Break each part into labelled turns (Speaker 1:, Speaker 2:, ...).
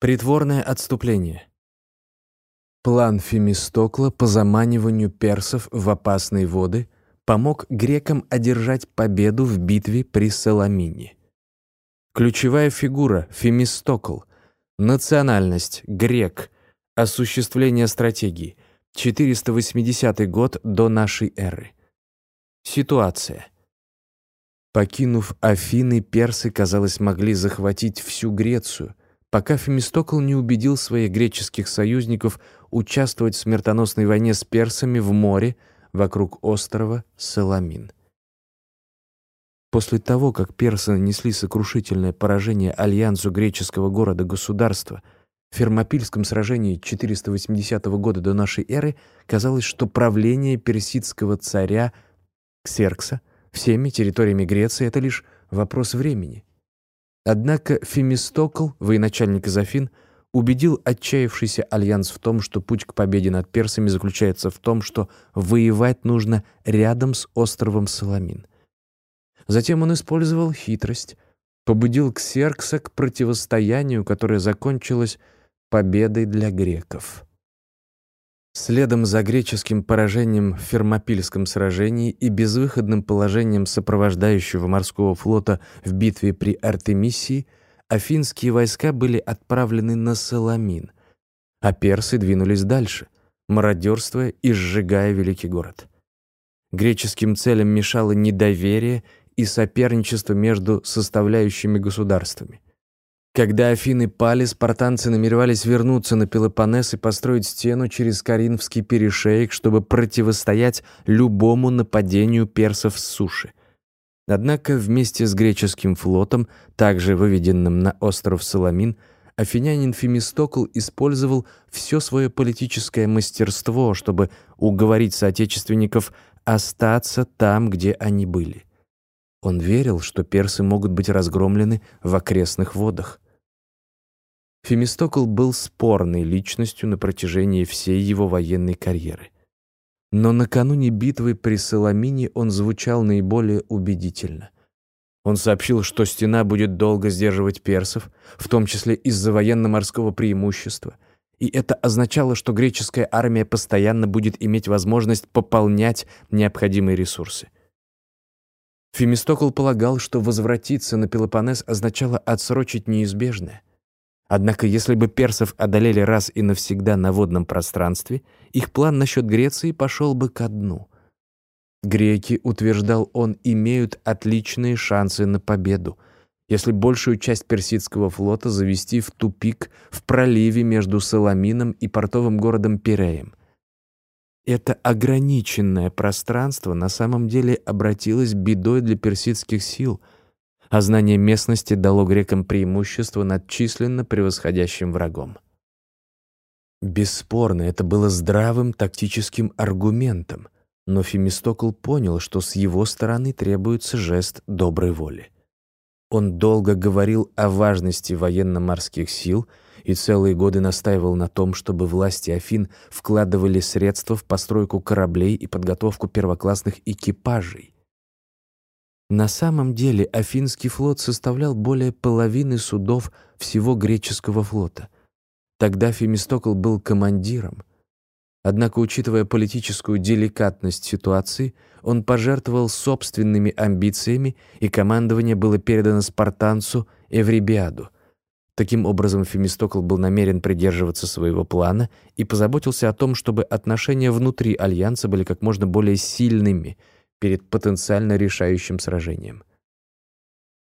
Speaker 1: Притворное отступление. План Фемистокла по заманиванию персов в опасные воды помог грекам одержать победу в битве при Саламине. Ключевая фигура — Фемистокл. Национальность — грек. Осуществление стратегии — 480 год до нашей эры. Ситуация. Покинув Афины, персы, казалось, могли захватить всю Грецию, пока Фемистокл не убедил своих греческих союзников участвовать в смертоносной войне с персами в море вокруг острова Саламин. После того, как персы нанесли сокрушительное поражение альянсу греческого города-государства в Фермопильском сражении 480 года до нашей эры, казалось, что правление персидского царя Ксеркса всеми территориями Греции — это лишь вопрос времени. Однако Фемистокл, военачальник из Афин, убедил отчаявшийся альянс в том, что путь к победе над персами заключается в том, что воевать нужно рядом с островом Саламин. Затем он использовал хитрость, побудил Ксеркса к противостоянию, которое закончилось победой для греков. Следом за греческим поражением в Фермопильском сражении и безвыходным положением сопровождающего морского флота в битве при Артемисии, афинские войска были отправлены на Саламин, а персы двинулись дальше, мародерствуя и сжигая великий город. Греческим целям мешало недоверие и соперничество между составляющими государствами. Когда Афины пали, спартанцы намеревались вернуться на Пелопоннес и построить стену через Каринфский перешеек, чтобы противостоять любому нападению персов с суши. Однако вместе с греческим флотом, также выведенным на остров Саламин, афинянин Фемистокл использовал все свое политическое мастерство, чтобы уговорить соотечественников остаться там, где они были. Он верил, что персы могут быть разгромлены в окрестных водах. Фемистокл был спорной личностью на протяжении всей его военной карьеры. Но накануне битвы при Соломине он звучал наиболее убедительно. Он сообщил, что стена будет долго сдерживать персов, в том числе из-за военно-морского преимущества, и это означало, что греческая армия постоянно будет иметь возможность пополнять необходимые ресурсы. Фемистокл полагал, что возвратиться на Пелопоннес означало отсрочить неизбежное. Однако, если бы персов одолели раз и навсегда на водном пространстве, их план насчет Греции пошел бы ко дну. Греки, утверждал он, имеют отличные шансы на победу, если большую часть персидского флота завести в тупик в проливе между Саламином и портовым городом Пиреем. Это ограниченное пространство на самом деле обратилось бедой для персидских сил — а знание местности дало грекам преимущество над численно превосходящим врагом. Бесспорно, это было здравым тактическим аргументом, но Фемистокл понял, что с его стороны требуется жест доброй воли. Он долго говорил о важности военно-морских сил и целые годы настаивал на том, чтобы власти Афин вкладывали средства в постройку кораблей и подготовку первоклассных экипажей. На самом деле Афинский флот составлял более половины судов всего греческого флота. Тогда Фемистокл был командиром. Однако, учитывая политическую деликатность ситуации, он пожертвовал собственными амбициями, и командование было передано спартанцу Эврибиаду. Таким образом, Фемистокл был намерен придерживаться своего плана и позаботился о том, чтобы отношения внутри Альянса были как можно более сильными — перед потенциально решающим сражением.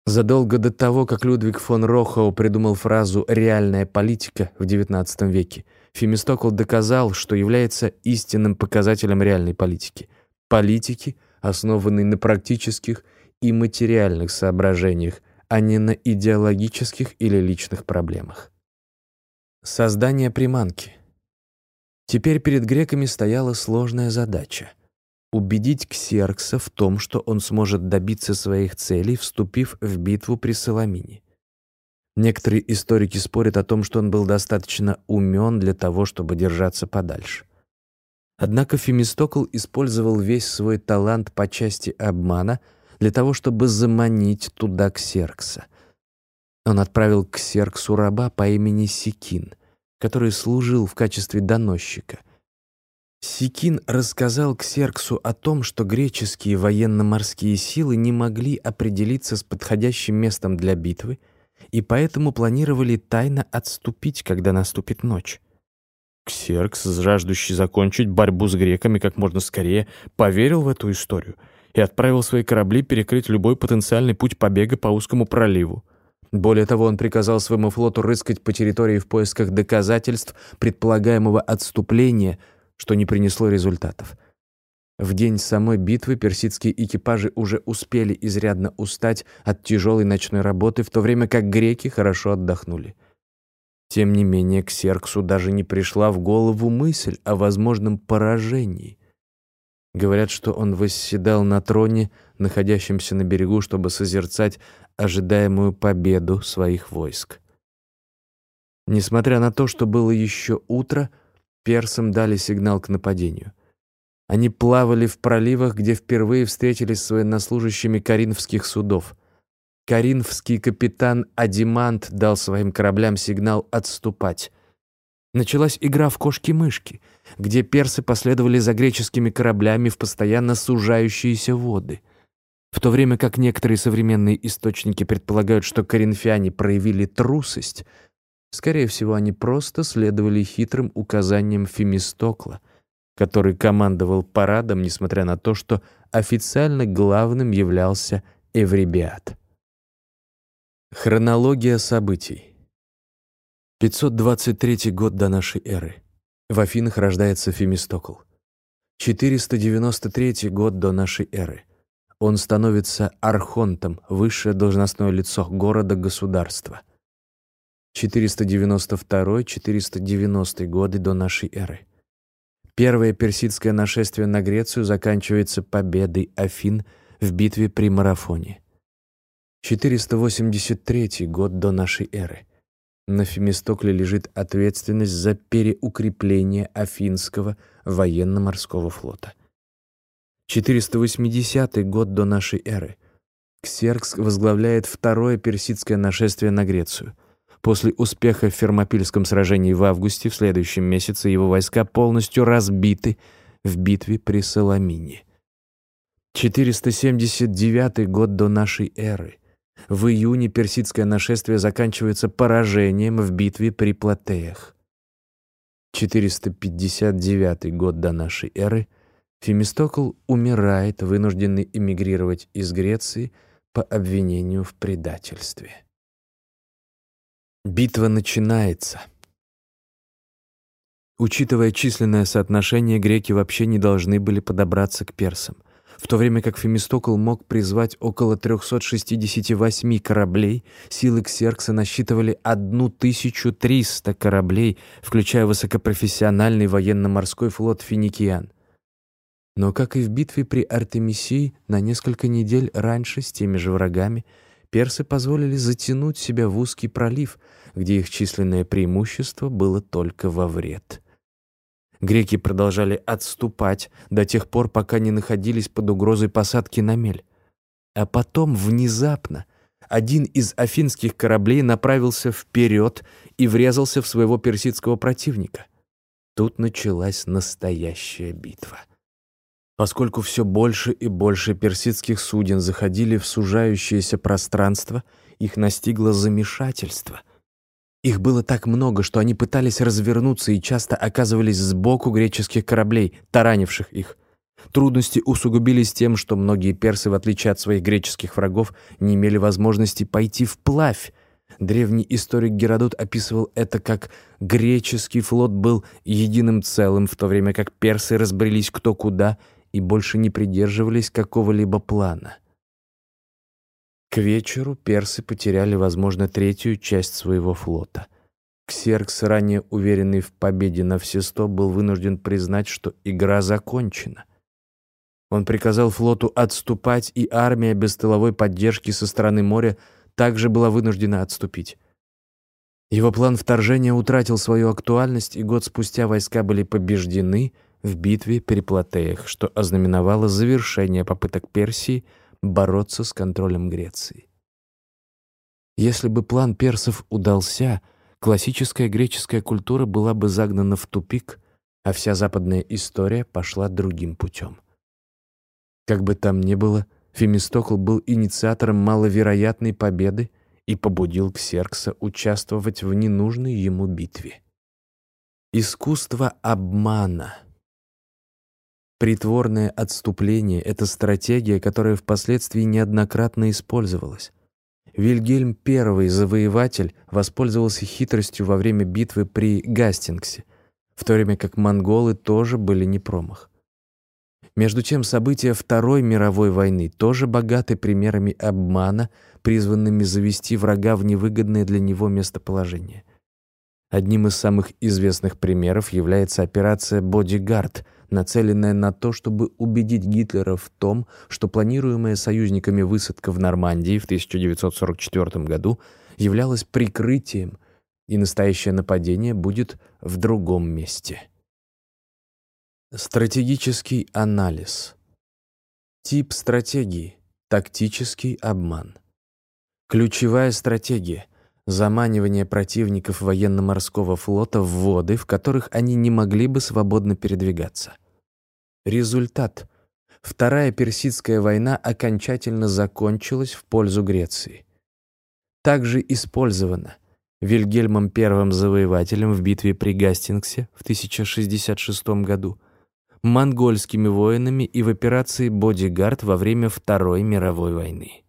Speaker 1: Задолго до того, как Людвиг фон Рохау придумал фразу «реальная политика» в XIX веке, Фемистокл доказал, что является истинным показателем реальной политики. Политики, основанной на практических и материальных соображениях, а не на идеологических или личных проблемах. Создание приманки. Теперь перед греками стояла сложная задача убедить Ксеркса в том, что он сможет добиться своих целей, вступив в битву при Соломине. Некоторые историки спорят о том, что он был достаточно умен для того, чтобы держаться подальше. Однако Фемистокл использовал весь свой талант по части обмана для того, чтобы заманить туда Ксеркса. Он отправил к Серксу раба по имени Сикин, который служил в качестве доносчика. Сикин рассказал Ксерксу о том, что греческие военно-морские силы не могли определиться с подходящим местом для битвы и поэтому планировали тайно отступить, когда наступит ночь. Ксеркс, жаждущий закончить борьбу с греками как можно скорее, поверил в эту историю и отправил свои корабли перекрыть любой потенциальный путь побега по узкому проливу. Более того, он приказал своему флоту рыскать по территории в поисках доказательств предполагаемого отступления – что не принесло результатов. В день самой битвы персидские экипажи уже успели изрядно устать от тяжелой ночной работы, в то время как греки хорошо отдохнули. Тем не менее, к Серксу даже не пришла в голову мысль о возможном поражении. Говорят, что он восседал на троне, находящемся на берегу, чтобы созерцать ожидаемую победу своих войск. Несмотря на то, что было еще утро, персам дали сигнал к нападению. Они плавали в проливах, где впервые встретились с военнослужащими коринфских судов. Коринфский капитан Адимант дал своим кораблям сигнал отступать. Началась игра в кошки-мышки, где персы последовали за греческими кораблями в постоянно сужающиеся воды. В то время как некоторые современные источники предполагают, что коринфяне проявили трусость — Скорее всего, они просто следовали хитрым указаниям Фемистокла, который командовал парадом, несмотря на то, что официально главным являлся Эвребиат. Хронология событий. 523 год до нашей эры. В Афинах рождается Фемистокл. 493 год до нашей эры. Он становится архонтом, высшее должностное лицо города-государства. 492-490 годы до нашей эры. Первое персидское нашествие на Грецию заканчивается победой Афин в битве при Марафоне. 483 год до нашей эры. На Фемистокле лежит ответственность за переукрепление Афинского военно-морского флота. 480 год до нашей эры. Ксеркс возглавляет второе персидское нашествие на Грецию – После успеха в Фермопильском сражении в августе в следующем месяце его войска полностью разбиты в битве при Соломине. 479 год до нашей эры. В июне персидское нашествие заканчивается поражением в битве при Платеях. 459 год до нашей эры. Фемистокл умирает, вынужденный эмигрировать из Греции по обвинению в предательстве. Битва начинается. Учитывая численное соотношение, греки вообще не должны были подобраться к персам, в то время как Фемистокл мог призвать около 368 кораблей, силы Ксеркса насчитывали 1300 кораблей, включая высокопрофессиональный военно-морской флот финикиян. Но, как и в битве при Артемисии, на несколько недель раньше с теми же врагами – персы позволили затянуть себя в узкий пролив, где их численное преимущество было только во вред. Греки продолжали отступать до тех пор, пока не находились под угрозой посадки на мель. А потом, внезапно, один из афинских кораблей направился вперед и врезался в своего персидского противника. Тут началась настоящая битва. Поскольку все больше и больше персидских суден заходили в сужающееся пространство, их настигло замешательство. Их было так много, что они пытались развернуться и часто оказывались сбоку греческих кораблей, таранивших их. Трудности усугубились тем, что многие персы, в отличие от своих греческих врагов, не имели возможности пойти вплавь. Древний историк Геродот описывал это как «греческий флот был единым целым, в то время как персы разбрелись кто куда», и больше не придерживались какого-либо плана. К вечеру персы потеряли, возможно, третью часть своего флота. Ксеркс, ранее уверенный в победе на все сто, был вынужден признать, что игра закончена. Он приказал флоту отступать, и армия без тыловой поддержки со стороны моря также была вынуждена отступить. Его план вторжения утратил свою актуальность, и год спустя войска были побеждены — в битве при Платеях, что ознаменовало завершение попыток Персии бороться с контролем Греции. Если бы план персов удался, классическая греческая культура была бы загнана в тупик, а вся западная история пошла другим путем. Как бы там ни было, Фемистокл был инициатором маловероятной победы и побудил Ксеркса участвовать в ненужной ему битве. Искусство обмана. Притворное отступление — это стратегия, которая впоследствии неоднократно использовалась. Вильгельм I, завоеватель, воспользовался хитростью во время битвы при Гастингсе, в то время как монголы тоже были не промах. Между тем, события Второй мировой войны тоже богаты примерами обмана, призванными завести врага в невыгодное для него местоположение. Одним из самых известных примеров является операция «Бодигард», нацеленная на то, чтобы убедить Гитлера в том, что планируемая союзниками высадка в Нормандии в 1944 году являлась прикрытием, и настоящее нападение будет в другом месте. Стратегический анализ. Тип стратегии. Тактический обман. Ключевая стратегия – заманивание противников военно-морского флота в воды, в которых они не могли бы свободно передвигаться. Результат – Вторая Персидская война окончательно закончилась в пользу Греции. Также использовано Вильгельмом I завоевателем в битве при Гастингсе в 1066 году – монгольскими воинами и в операции «Бодигард» во время Второй мировой войны.